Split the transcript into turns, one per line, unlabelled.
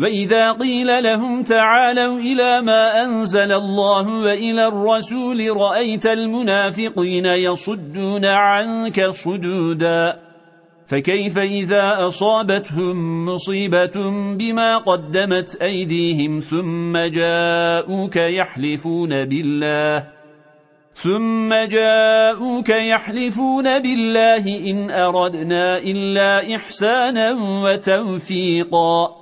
وإذا قيل لهم تعالوا إلى ما أنزل الله وإلى الرسول رأيت المنافقين يصدون عنك صدودا. فكيف إذا أصابتهم مصيبة بما قدمت أيديهم ثم جاءوك يحلفون بالله؟ ثم جاءوك يحلفون بالله إن أردنا إلا إحسانا وتوفيقا.